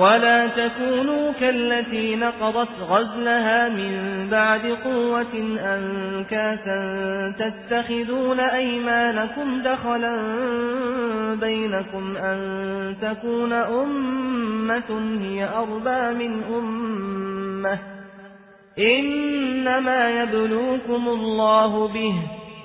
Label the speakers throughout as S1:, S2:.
S1: ولا تكونوا كالتي نقضت غزلها من بعد قوة أنكاسا تتخذون أيمانكم دخلا بينكم أن تكون أمة هي أربى من أمة إنما يبلوكم الله به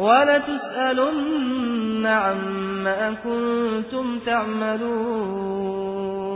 S1: ولتسألن عما كنتم تعملون